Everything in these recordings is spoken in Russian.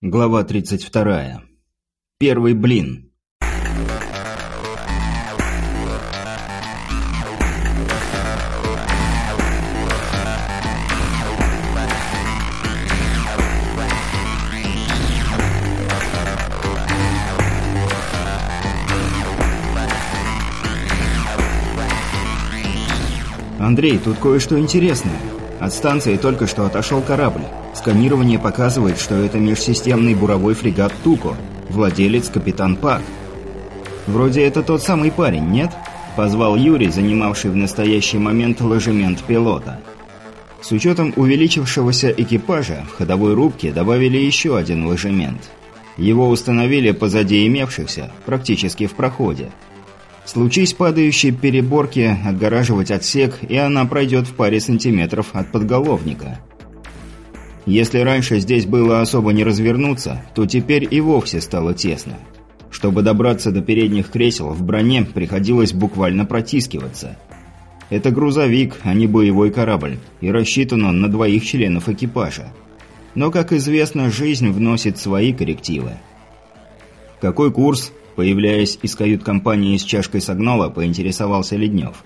Глава 32. Первый блин. Андрей, тут кое-что интересное. От станции только что отошел корабль. Сканирование показывает, что это межсистемный буровой фрегат «Туко», владелец капитан Пак. Вроде это тот самый парень, нет? Позвал Юрий, занимавший в настоящий момент ложемент пилота. С учетом увеличившегося экипажа, в ходовой рубке добавили еще один ложемент. Его установили позади имевшихся, практически в проходе. Случись падающей переборки отгораживать отсек, и она пройдет в паре сантиметров от подголовника. Если раньше здесь было особо не развернуться, то теперь и вовсе стало тесно. Чтобы добраться до передних кресел, в броне приходилось буквально протискиваться. Это грузовик, а не боевой корабль, и рассчитан он на двоих членов экипажа. Но, как известно, жизнь вносит свои коррективы. «Какой курс?» Появляясь из кают-компании с чашкой согнола, поинтересовался Леднев.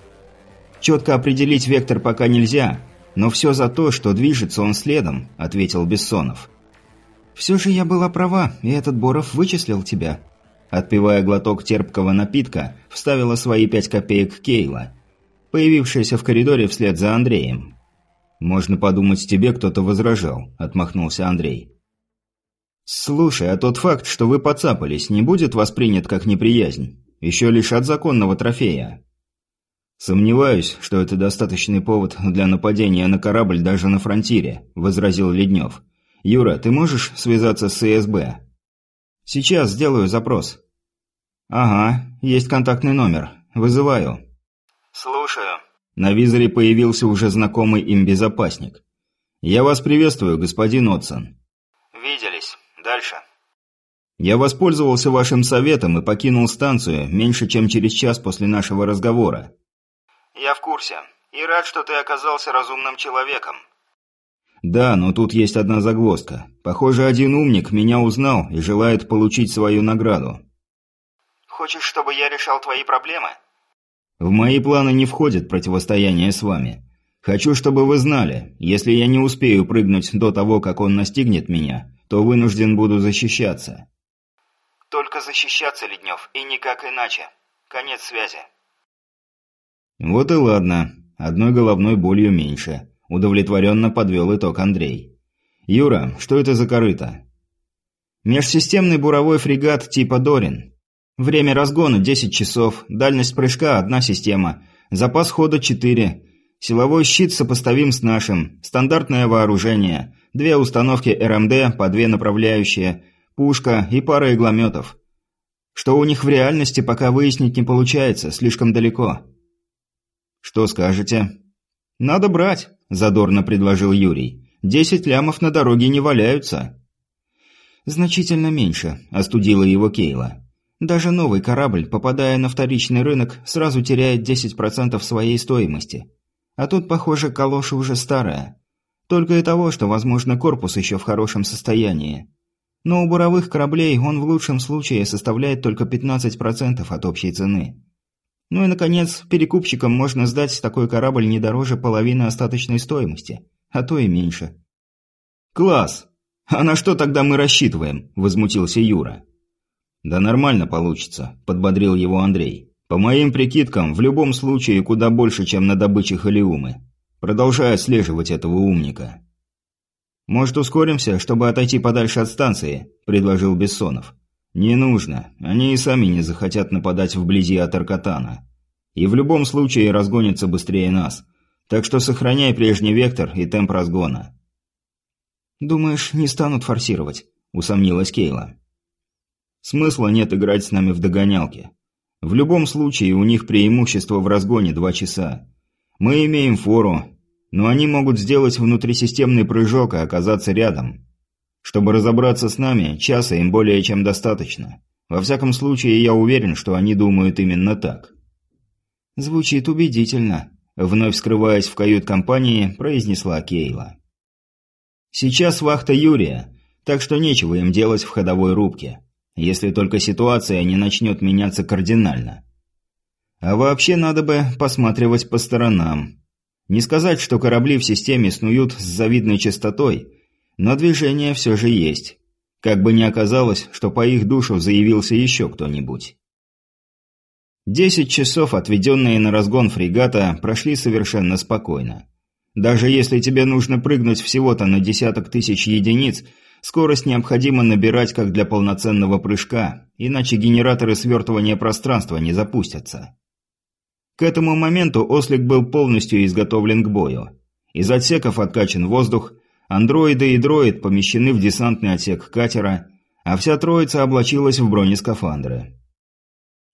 «Четко определить вектор пока нельзя, но все за то, что движется он следом», — ответил Бессонов. «Все же я была права, и этот Боров вычислил тебя». Отпивая глоток терпкого напитка, вставила свои пять копеек Кейла, появившаяся в коридоре вслед за Андреем. «Можно подумать, тебе кто-то возражал», — отмахнулся Андрей. «Слушай, а тот факт, что вы поцапались, не будет воспринят как неприязнь? Еще лишь от законного трофея». «Сомневаюсь, что это достаточный повод для нападения на корабль даже на фронтире», – возразил Леднев. «Юра, ты можешь связаться с СБ?» «Сейчас сделаю запрос». «Ага, есть контактный номер. Вызываю». «Слушаю». На визоре появился уже знакомый им безопасник. «Я вас приветствую, господин Отсон». «Виделись. Дальше. Я воспользовался вашим советом и покинул станцию меньше, чем через час после нашего разговора. Я в курсе. И рад, что ты оказался разумным человеком. Да, но тут есть одна загвоздка. Похоже, один умник меня узнал и желает получить свою награду. Хочешь, чтобы я решал твои проблемы? В мои планы не входит противостояние с вами. Хочу, чтобы вы знали, если я не успею прыгнуть до того, как он настигнет меня, то вынужден буду защищаться. Только защищаться, Леднев, и никак иначе. Конец связи. Вот и ладно. Одной головной болью меньше. Удовлетворенно подвел итог Андрей. Юра, что это за корыто? Межсистемный буровой фрегат типа «Дорин». Время разгона 10 часов, дальность прыжка – одна система, запас хода 4, силовой щит сопоставим с нашим, стандартное вооружение – две установки РМД по две направляющие, пушка и пара иглометов. Что у них в реальности пока выяснить не получается, слишком далеко. Что скажете? Надо брать, задорно предложил Юрий. Десять лямов на дороге не валяются. Значительно меньше, остудила его Кейла. Даже новый корабль, попадая на вторичный рынок, сразу теряет 10% своей стоимости. А тут, похоже, калоша уже старая. Только и того, что, возможно, корпус еще в хорошем состоянии. Но у буровых кораблей он в лучшем случае составляет только 15% от общей цены. Ну и, наконец, перекупщикам можно сдать такой корабль не дороже половины остаточной стоимости, а то и меньше. «Класс! А на что тогда мы рассчитываем?» – возмутился Юра. «Да нормально получится», – подбодрил его Андрей. «По моим прикидкам, в любом случае куда больше, чем на добыче халиумы продолжая отслеживать этого умника. «Может, ускоримся, чтобы отойти подальше от станции?» – предложил Бессонов. «Не нужно. Они и сами не захотят нападать вблизи от Аркатана. И в любом случае разгонятся быстрее нас. Так что сохраняй прежний вектор и темп разгона». «Думаешь, не станут форсировать?» – усомнилась Кейла. «Смысла нет играть с нами в догонялки. В любом случае у них преимущество в разгоне два часа. Мы имеем фору, но они могут сделать внутрисистемный прыжок и оказаться рядом. Чтобы разобраться с нами, часа им более чем достаточно. Во всяком случае, я уверен, что они думают именно так. Звучит убедительно, вновь скрываясь в кают-компании, произнесла Кейла. Сейчас вахта Юрия. Так что нечего им делать в ходовой рубке, если только ситуация не начнет меняться кардинально. А вообще надо бы посматривать по сторонам. Не сказать, что корабли в системе снуют с завидной частотой, но движение все же есть. Как бы ни оказалось, что по их душу заявился еще кто-нибудь. Десять часов, отведенные на разгон фрегата, прошли совершенно спокойно. Даже если тебе нужно прыгнуть всего-то на десяток тысяч единиц, скорость необходимо набирать как для полноценного прыжка, иначе генераторы свертывания пространства не запустятся. К этому моменту ослик был полностью изготовлен к бою. Из отсеков откачан воздух, андроиды и дроид помещены в десантный отсек катера, а вся троица облачилась в бронескафандры.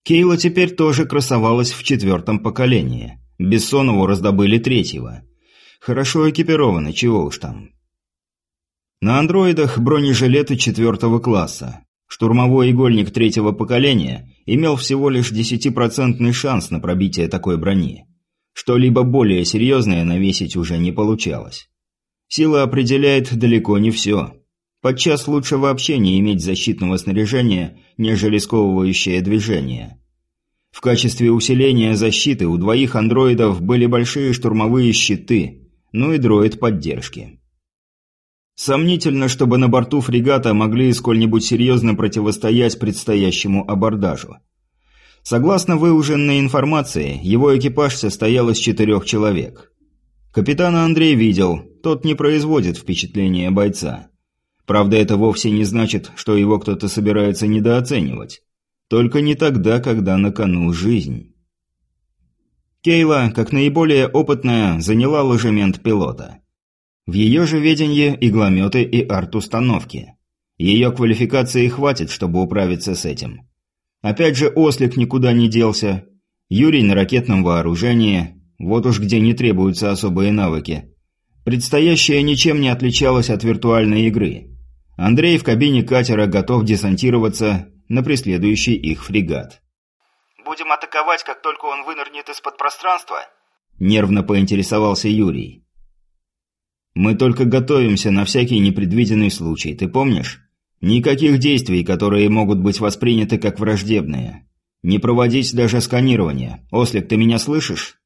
Кейла теперь тоже красовалась в четвертом поколении. Бессонову раздобыли третьего. Хорошо экипированы, чего уж там. На андроидах бронежилеты четвертого класса. Штурмовой игольник третьего поколения имел всего лишь 10% шанс на пробитие такой брони. Что-либо более серьезное навесить уже не получалось. Сила определяет далеко не все. Подчас лучше вообще не иметь защитного снаряжения, нежели сковывающее движение. В качестве усиления защиты у двоих андроидов были большие штурмовые щиты, ну и дроид поддержки. Сомнительно, чтобы на борту фрегата могли сколь-нибудь серьезно противостоять предстоящему абордажу. Согласно выуженной информации, его экипаж состоял из четырех человек. Капитана Андрей видел, тот не производит впечатления бойца. Правда, это вовсе не значит, что его кто-то собирается недооценивать. Только не тогда, когда на кону жизнь. Кейла, как наиболее опытная, заняла ложемент пилота. В ее же ведении иглометы и арт-установки. Ее квалификации хватит, чтобы управиться с этим. Опять же, Ослик никуда не делся. Юрий на ракетном вооружении. Вот уж где не требуются особые навыки. Предстоящее ничем не отличалось от виртуальной игры. Андрей в кабине катера готов десантироваться на преследующий их фрегат. «Будем атаковать, как только он вынырнет из-под пространства?» Нервно поинтересовался Юрий. «Мы только готовимся на всякий непредвиденный случай, ты помнишь? Никаких действий, которые могут быть восприняты как враждебные. Не проводить даже сканирование. Ослик, ты меня слышишь?»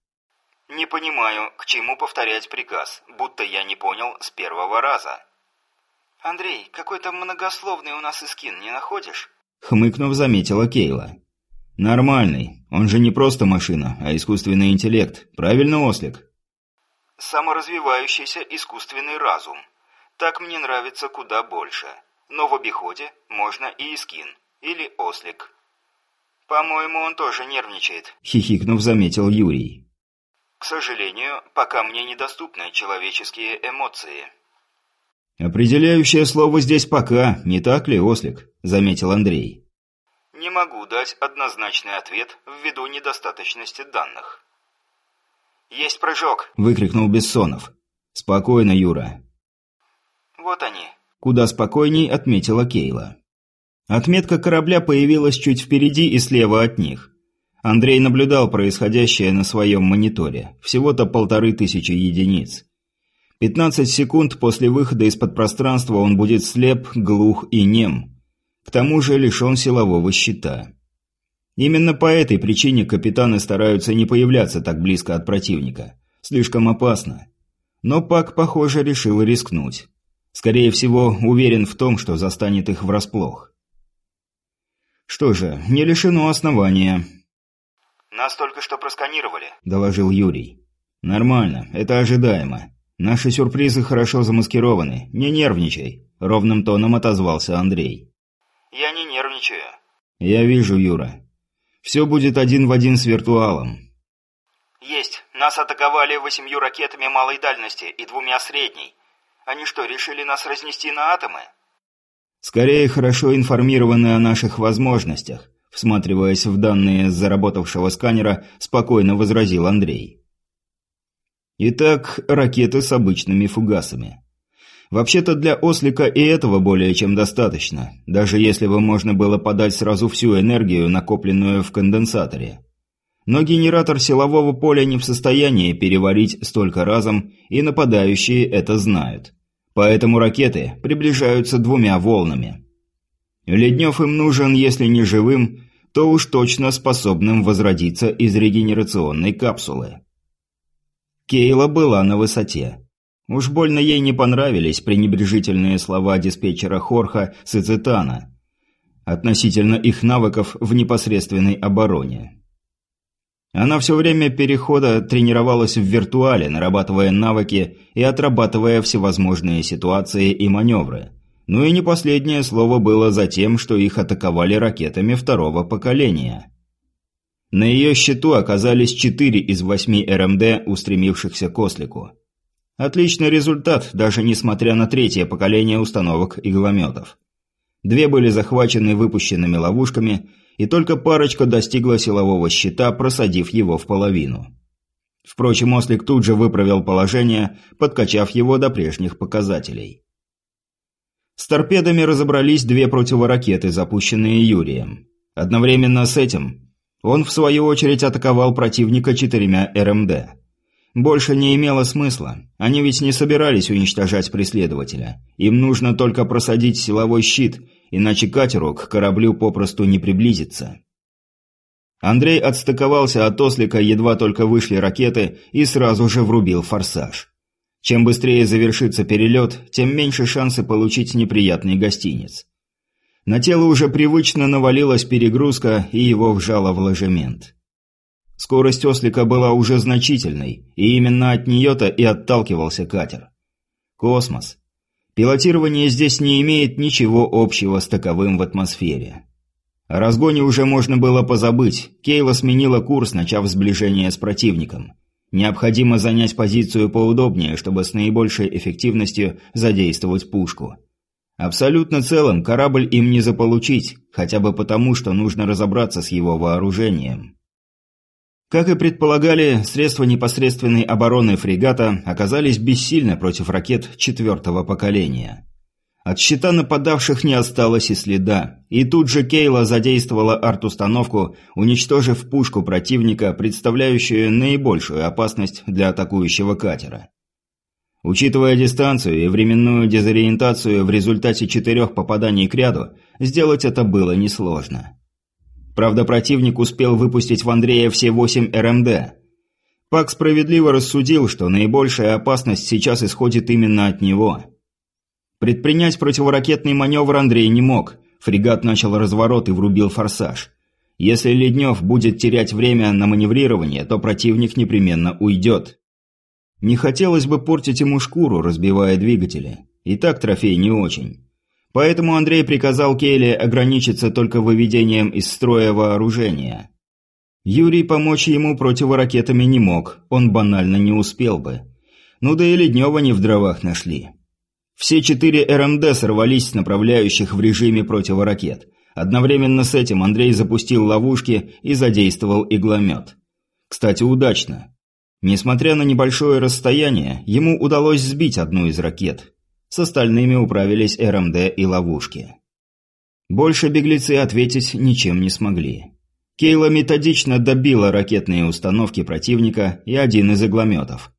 «Не понимаю, к чему повторять приказ, будто я не понял с первого раза». «Андрей, какой-то многословный у нас искин, не находишь?» Хмыкнув, заметила Кейла. «Нормальный. Он же не просто машина, а искусственный интеллект. Правильно, Ослик?» «Саморазвивающийся искусственный разум. Так мне нравится куда больше. Но в обиходе можно и искин. Или ослик. По-моему, он тоже нервничает», — хихикнув, заметил Юрий. «К сожалению, пока мне недоступны человеческие эмоции». «Определяющее слово здесь «пока», не так ли, Ослик?» – заметил Андрей. «Не могу дать однозначный ответ ввиду недостаточности данных». «Есть прыжок!» – выкрикнул Бессонов. «Спокойно, Юра». «Вот они». Куда спокойней отметила Кейла. Отметка корабля появилась чуть впереди и слева от них. Андрей наблюдал происходящее на своем мониторе. Всего-то полторы тысячи единиц. 15 секунд после выхода из-под пространства он будет слеп, глух и нем. К тому же лишен силового щита. Именно по этой причине капитаны стараются не появляться так близко от противника. Слишком опасно. Но Пак, похоже, решил рискнуть. Скорее всего, уверен в том, что застанет их врасплох. Что же, не лишено основания. «Нас только что просканировали», – доложил Юрий. «Нормально, это ожидаемо. «Наши сюрпризы хорошо замаскированы. Не нервничай», — ровным тоном отозвался Андрей. «Я не нервничаю». «Я вижу, Юра. Все будет один в один с виртуалом». «Есть. Нас атаковали восемью ракетами малой дальности и двумя средней. Они что, решили нас разнести на атомы?» «Скорее, хорошо информированы о наших возможностях», всматриваясь в данные заработавшего сканера, спокойно возразил Андрей. Итак, ракеты с обычными фугасами. Вообще-то для ослика и этого более чем достаточно, даже если бы можно было подать сразу всю энергию, накопленную в конденсаторе. Но генератор силового поля не в состоянии переварить столько разом, и нападающие это знают. Поэтому ракеты приближаются двумя волнами. Леднев им нужен, если не живым, то уж точно способным возродиться из регенерационной капсулы. Кейла была на высоте. Уж больно ей не понравились пренебрежительные слова диспетчера Хорха Сицитана относительно их навыков в непосредственной обороне. Она все время перехода тренировалась в виртуале, нарабатывая навыки и отрабатывая всевозможные ситуации и маневры. Ну и не последнее слово было за тем, что их атаковали ракетами второго поколения. На ее счету оказались четыре из восьми РМД, устремившихся к ослику. Отличный результат, даже несмотря на третье поколение установок иглометов. Две были захвачены выпущенными ловушками – и только парочка достигла силового щита, просадив его в половину. Впрочем, ослик тут же выправил положение, подкачав его до прежних показателей. С торпедами разобрались две противоракеты, запущенные Юрием. Одновременно с этим он, в свою очередь, атаковал противника четырьмя РМД. Больше не имело смысла. Они ведь не собирались уничтожать преследователя. Им нужно только просадить силовой щит – иначе катеру к кораблю попросту не приблизится. Андрей отстыковался от ослика, едва только вышли ракеты, и сразу же врубил форсаж. Чем быстрее завершится перелет, тем меньше шансы получить неприятный гостиниц. На тело уже привычно навалилась перегрузка, и его вжало в ложемент. Скорость ослика была уже значительной, и именно от нее-то и отталкивался катер. Космос. Пилотирование здесь не имеет ничего общего с таковым в атмосфере. О разгоне уже можно было позабыть. Кейла сменила курс, начав сближение с противником. Необходимо занять позицию поудобнее, чтобы с наибольшей эффективностью задействовать пушку. Абсолютно целым корабль им не заполучить, хотя бы потому, что нужно разобраться с его вооружением. Как и предполагали, средства непосредственной обороны фрегата оказались бессильны против ракет четвертого поколения. От щита нападавших не осталось и следа, и тут же Кейла задействовала арт-установку, уничтожив пушку противника, представляющую наибольшую опасность для атакующего катера. Учитывая дистанцию и временную дезориентацию в результате четырех попаданий к ряду, сделать это было несложно. Правда, противник успел выпустить в Андрея все 8 РМД. Пак справедливо рассудил, что наибольшая опасность сейчас исходит именно от него. Предпринять противоракетный маневр Андрей не мог. Фрегат начал разворот и врубил форсаж. Если Леднев будет терять время на маневрирование, то противник непременно уйдет. Не хотелось бы портить ему шкуру, разбивая двигатели. И так трофей не очень. Поэтому Андрей приказал Кейле ограничиться только выведением из строя вооружения. Юрий помочь ему противоракетами не мог, он банально не успел бы. Ну да и Леднева не в дровах нашли. Все четыре РМД сорвались с направляющих в режиме противоракет. Одновременно с этим Андрей запустил ловушки и задействовал игломет. Кстати, удачно. Несмотря на небольшое расстояние, ему удалось сбить одну из ракет. С остальными управились РМД и ловушки. Больше беглецы ответить ничем не смогли. Кейла методично добила ракетные установки противника и один из иглометов.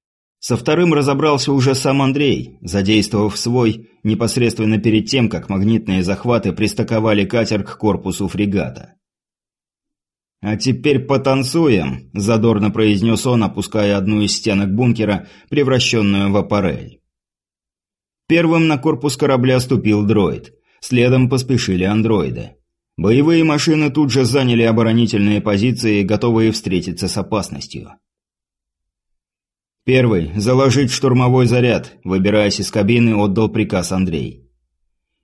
Со вторым разобрался уже сам Андрей, задействовав свой непосредственно перед тем, как магнитные захваты пристыковали катер к корпусу фрегата. «А теперь потанцуем», – задорно произнес он, опуская одну из стенок бункера, превращенную в аппарель. Первым на корпус корабля ступил дроид. Следом поспешили андроиды. Боевые машины тут же заняли оборонительные позиции, готовые встретиться с опасностью. Первый – заложить штурмовой заряд, выбираясь из кабины, отдал приказ Андрей.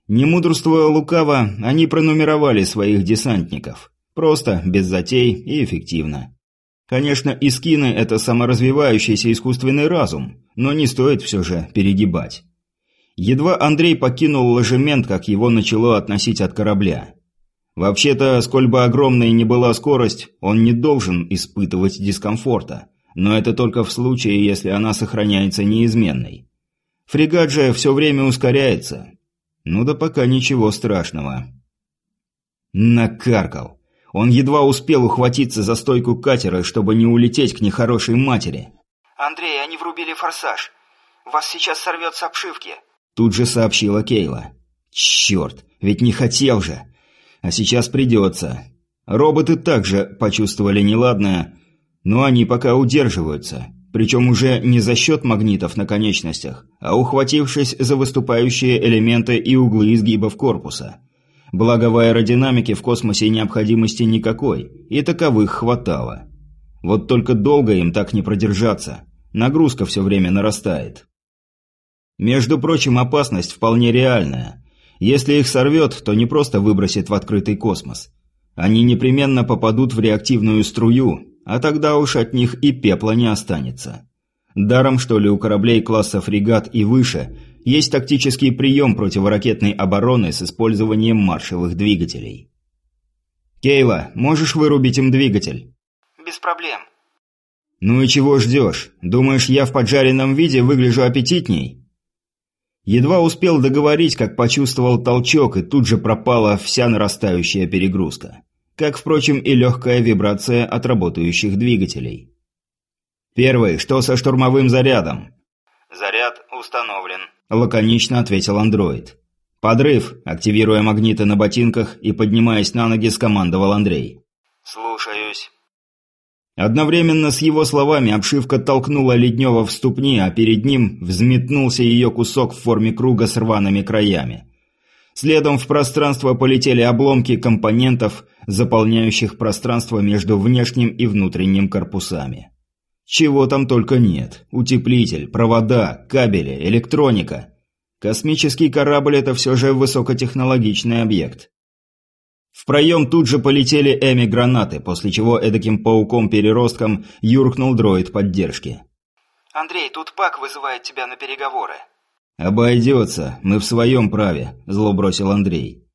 Не мудрствуя лукаво, они пронумеровали своих десантников. Просто, без затей и эффективно. Конечно, искины – это саморазвивающийся искусственный разум, но не стоит все же перегибать. Едва Андрей покинул ложемент, как его начало относить от корабля. Вообще-то, сколь бы огромной ни была скорость, он не должен испытывать дискомфорта. Но это только в случае, если она сохраняется неизменной. Фрегат же все время ускоряется. Ну да пока ничего страшного. Накаркал. Он едва успел ухватиться за стойку катера, чтобы не улететь к нехорошей матери. «Андрей, они врубили форсаж. Вас сейчас сорвет с обшивки. Тут же сообщила Кейла. «Черт, ведь не хотел же! А сейчас придется. Роботы также почувствовали неладное, но они пока удерживаются, причем уже не за счет магнитов на конечностях, а ухватившись за выступающие элементы и углы изгибов корпуса. Благо в аэродинамике в космосе необходимости никакой, и таковых хватало. Вот только долго им так не продержаться, нагрузка все время нарастает. Между прочим, опасность вполне реальная. Если их сорвет, то не просто выбросит в открытый космос. Они непременно попадут в реактивную струю, а тогда уж от них и пепла не останется. Даром, что ли, у кораблей класса фрегат и выше есть тактический прием противоракетной обороны с использованием маршевых двигателей. «Кейла, можешь вырубить им двигатель?» «Без проблем». «Ну и чего ждешь? Думаешь, я в поджаренном виде выгляжу аппетитней?» Едва успел договорить, как почувствовал толчок, и тут же пропала вся нарастающая перегрузка как, впрочем, и легкая вибрация от работающих двигателей. «Первый, что со штурмовым зарядом?» «Заряд установлен», – лаконично ответил андроид. «Подрыв», – активируя магниты на ботинках и поднимаясь на ноги, скомандовал Андрей. «Слушаюсь». Одновременно с его словами обшивка толкнула Леднева в ступни, а перед ним взметнулся ее кусок в форме круга с рваными краями. Следом в пространство полетели обломки компонентов, заполняющих пространство между внешним и внутренним корпусами. Чего там только нет. Утеплитель, провода, кабели, электроника. Космический корабль – это все же высокотехнологичный объект. В проем тут же полетели эми-гранаты, после чего эдаким пауком-переростком юркнул дроид поддержки. «Андрей, тут Пак вызывает тебя на переговоры». «Обойдется, мы в своем праве», – зло бросил Андрей.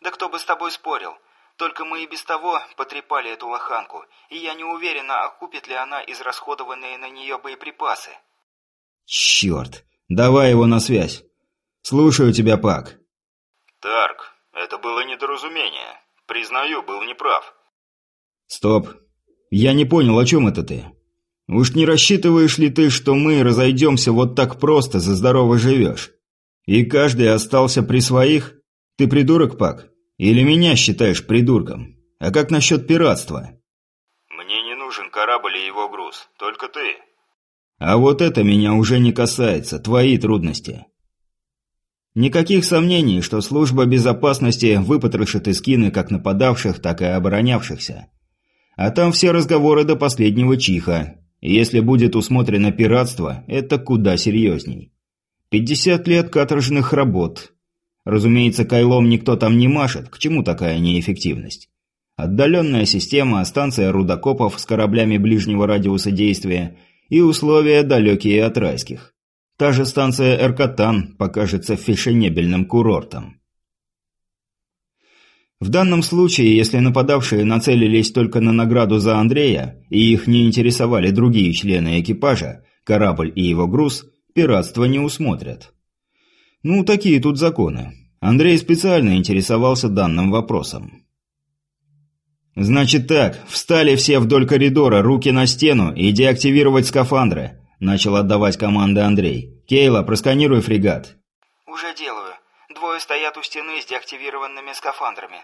«Да кто бы с тобой спорил? Только мы и без того потрепали эту лоханку, и я не уверена, окупит ли она израсходованные на нее боеприпасы». «Черт! Давай его на связь. Слушаю тебя, Пак». «Тарк, это было недоразумение. Признаю, был неправ». «Стоп. Я не понял, о чем это ты?» Уж не рассчитываешь ли ты, что мы разойдемся вот так просто, за здорово живешь? И каждый остался при своих? Ты придурок, Пак? Или меня считаешь придурком? А как насчет пиратства? Мне не нужен корабль и его груз, только ты. А вот это меня уже не касается, твои трудности. Никаких сомнений, что служба безопасности выпотрошит эскины как нападавших, так и оборонявшихся. А там все разговоры до последнего чиха, если будет усмотрено пиратство, это куда серьезней. 50 лет каторжных работ. Разумеется, кайлом никто там не машет, к чему такая неэффективность? Отдаленная система, станция рудокопов с кораблями ближнего радиуса действия и условия далекие от райских. Та же станция Эркатан покажется фешенебельным курортом. В данном случае, если нападавшие нацелились только на награду за Андрея, и их не интересовали другие члены экипажа, корабль и его груз, пиратство не усмотрят. Ну, такие тут законы. Андрей специально интересовался данным вопросом. «Значит так, встали все вдоль коридора, руки на стену и деактивировать скафандры», – начал отдавать команды Андрей. «Кейла, просканируй фрегат». «Уже делаю. Двое стоят у стены с деактивированными скафандрами.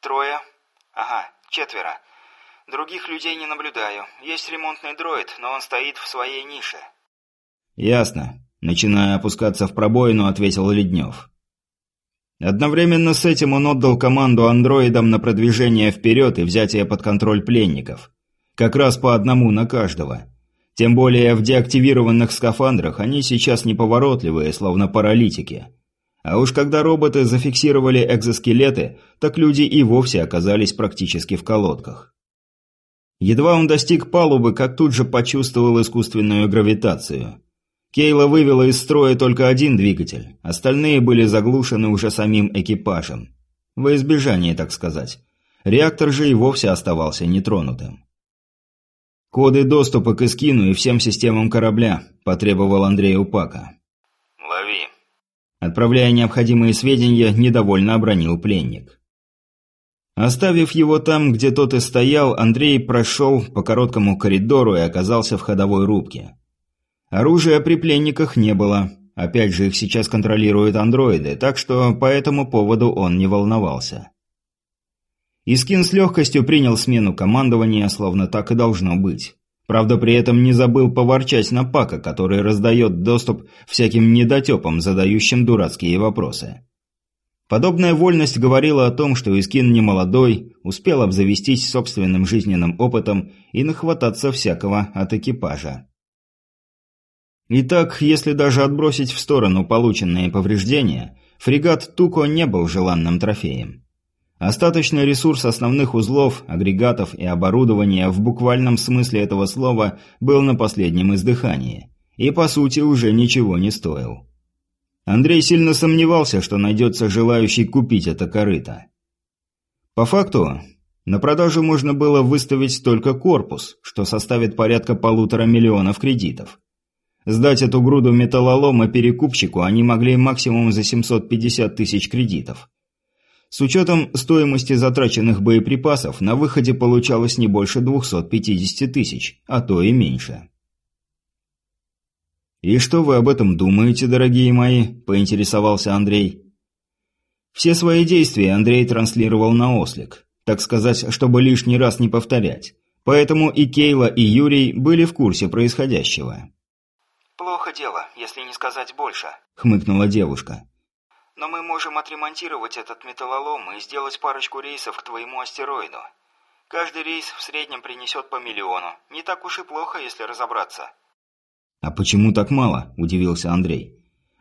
Трое. Ага, четверо. Других людей не наблюдаю. Есть ремонтный дроид, но он стоит в своей нише. Ясно. Начиная опускаться в пробоину, ответил Леднев. Одновременно с этим он отдал команду андроидам на продвижение вперед и взятие под контроль пленников. Как раз по одному на каждого. Тем более в деактивированных скафандрах они сейчас неповоротливые, словно паралитики. А уж когда роботы зафиксировали экзоскелеты, так люди и вовсе оказались практически в колодках. Едва он достиг палубы, как тут же почувствовал искусственную гравитацию. Кейла вывела из строя только один двигатель, остальные были заглушены уже самим экипажем. Во избежание, так сказать. Реактор же и вовсе оставался нетронутым. «Коды доступа к эскину и всем системам корабля», – потребовал Андрей Упака. Отправляя необходимые сведения, недовольно обронил пленник. Оставив его там, где тот и стоял, Андрей прошел по короткому коридору и оказался в ходовой рубке. Оружия при пленниках не было, Опять же, их сейчас контролируют андроиды, так что по этому поводу он не волновался. Искин с легкостью принял смену командования, словно так и должно быть. Правда, при этом не забыл поворчать на Пака, который раздает доступ всяким недотепам, задающим дурацкие вопросы. Подобная вольность говорила о том, что Искин не молодой, успел обзавестись собственным жизненным опытом и нахвататься всякого от экипажа. Итак, если даже отбросить в сторону полученные повреждения, фрегат Туко не был желанным трофеем. Остаточный ресурс основных узлов, агрегатов и оборудования в буквальном смысле этого слова был на последнем издыхании и, по сути, уже ничего не стоил. Андрей сильно сомневался, что найдется желающий купить это корыто. По факту, на продажу можно было выставить только корпус, что составит порядка полутора миллионов кредитов. Сдать эту груду металлолома перекупщику они могли максимум за 750 тысяч кредитов. С учетом стоимости затраченных боеприпасов, на выходе получалось не больше 250 тысяч, а то и меньше. «И что вы об этом думаете, дорогие мои?» – поинтересовался Андрей. Все свои действия Андрей транслировал на ослик, так сказать, чтобы лишний раз не повторять. Поэтому и Кейла, и Юрий были в курсе происходящего. «Плохо дело, если не сказать больше», — хмыкнула девушка. «Но мы можем отремонтировать этот металлолом и сделать парочку рейсов к твоему астероиду. Каждый рейс в среднем принесет по миллиону. Не так уж и плохо, если разобраться». «А почему так мало?» – удивился Андрей.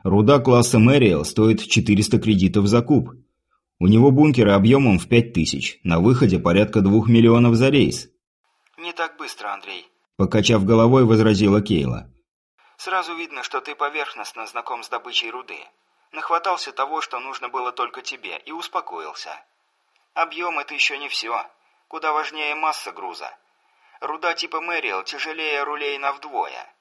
«Руда класса Мэриэл стоит 400 кредитов за куб. У него бункеры объемом в 5000, на выходе порядка двух миллионов за рейс». «Не так быстро, Андрей», – покачав головой, возразила Кейла. Сразу видно, что ты поверхностно знаком с добычей руды. Нахватался того, что нужно было только тебе, и успокоился. Объем – это еще не все. Куда важнее масса груза. Руда типа Мэриэл тяжелее рулей на вдвое.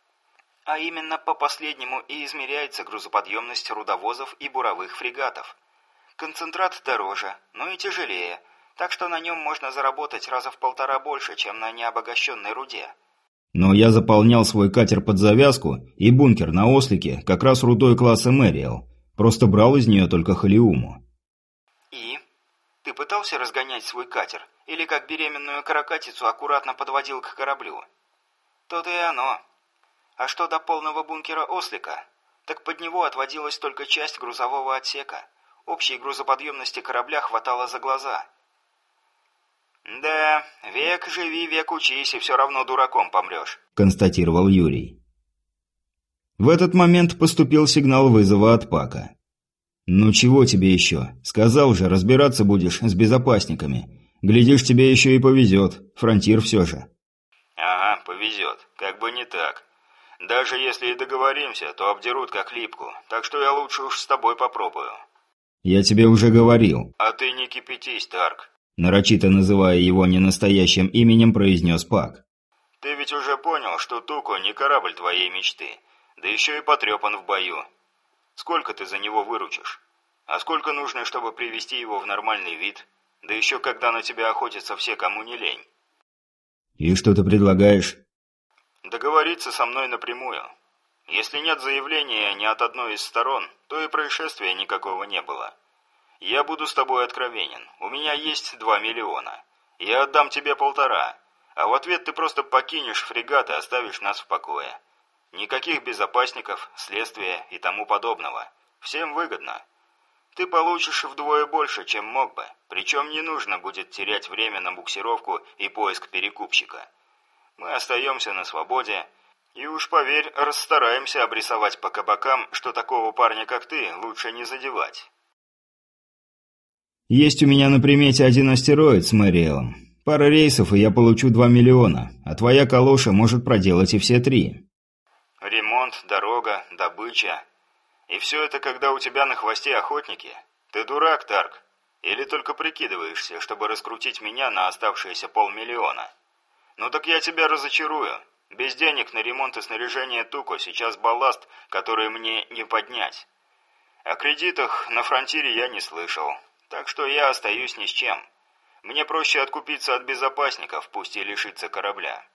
А именно по последнему и измеряется грузоподъемность рудовозов и буровых фрегатов. Концентрат дороже, но и тяжелее, так что на нем можно заработать раза в полтора больше, чем на необогащенной руде. Но я заполнял свой катер под завязку и бункер на ослике как раз рудой класса Мэриэл. Просто брал из нее только халиуму. И? Ты пытался разгонять свой катер? Или как беременную каракатицу аккуратно подводил к кораблю? То-то и оно. А что до полного бункера ослика? Так под него отводилась только часть грузового отсека. Общей грузоподъемности корабля хватало за глаза – «Да, век живи, век учись, и все равно дураком помрешь», – констатировал Юрий. В этот момент поступил сигнал вызова от Пака. «Ну чего тебе еще? Сказал же, разбираться будешь с безопасниками. Глядишь, тебе еще и повезет. Фронтир все же». «Ага, повезет. Как бы не так. Даже если и договоримся, то обдерут как липку. Так что я лучше уж с тобой попробую». «Я тебе уже говорил». «А ты не кипятись, Тарк нарочито называя его ненастоящим именем, произнес Пак. «Ты ведь уже понял, что Туко не корабль твоей мечты, да еще и потрепан в бою. Сколько ты за него выручишь? А сколько нужно, чтобы привести его в нормальный вид? Да еще когда на тебя охотятся все, кому не лень». «И что ты предлагаешь?» «Договориться со мной напрямую. Если нет заявления ни от одной из сторон, то и происшествия никакого не было». Я буду с тобой откровенен. У меня есть два миллиона. Я отдам тебе полтора. А в ответ ты просто покинешь фрегат и оставишь нас в покое. Никаких безопасников, следствия и тому подобного. Всем выгодно. Ты получишь вдвое больше, чем мог бы. Причем не нужно будет терять время на буксировку и поиск перекупщика. Мы остаемся на свободе. И уж поверь, расстараемся обрисовать по кабакам, что такого парня, как ты, лучше не задевать. Есть у меня на примете один астероид с Мэриэлом. Пара рейсов, и я получу 2 миллиона, а твоя калоша может проделать и все три. Ремонт, дорога, добыча. И все это, когда у тебя на хвосте охотники? Ты дурак, Тарк? Или только прикидываешься, чтобы раскрутить меня на оставшиеся полмиллиона? Ну так я тебя разочарую. Без денег на ремонт и снаряжение Туко сейчас балласт, который мне не поднять. О кредитах на фронтире я не слышал. Так что я остаюсь ни с чем. Мне проще откупиться от безопасников, пусть и лишиться корабля.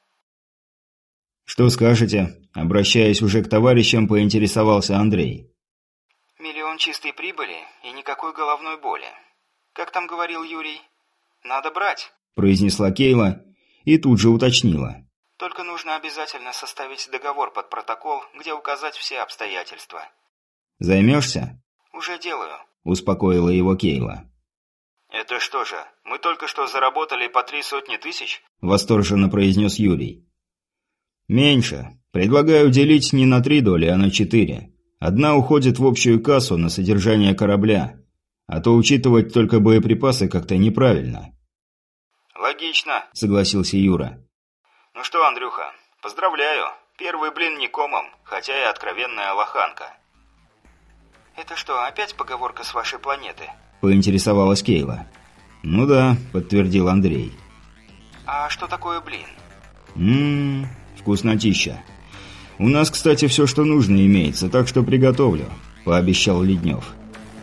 «Что скажете?» Обращаясь уже к товарищам, поинтересовался Андрей. Миллион чистой прибыли и никакой головной боли. Как там говорил Юрий? Надо брать, произнесла Кейла и тут же уточнила. Только нужно обязательно составить договор под протокол, где указать все обстоятельства. Займешься? Уже делаю, успокоила его Кейла. Это что же, мы только что заработали по три сотни тысяч? восторженно произнес Юрий. Меньше. Предлагаю делить не на три доли, а на четыре. Одна уходит в общую кассу на содержание корабля, а то учитывать только боеприпасы как-то неправильно. Логично, согласился Юра. Ну что, Андрюха, поздравляю. Первый блин не комом, хотя и откровенная лоханка. Это что, опять поговорка с вашей планеты? Поинтересовалась Кейла. Ну да, подтвердил Андрей. А что такое блин? Ммм, вкуснотища. У нас, кстати, все, что нужно имеется, так что приготовлю, пообещал Леднев.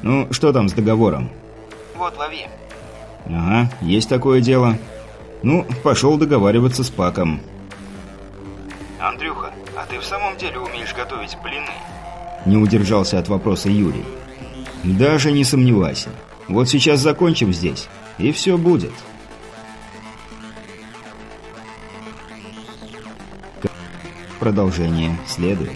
Ну, что там с договором? Вот, лови. Ага, есть такое дело. Ну, пошел договариваться с Паком. Андрюха, а ты в самом деле умеешь готовить блины? Не удержался от вопроса Юрий. Даже не сомневайся. Вот сейчас закончим здесь, и все будет. Продолжение следует.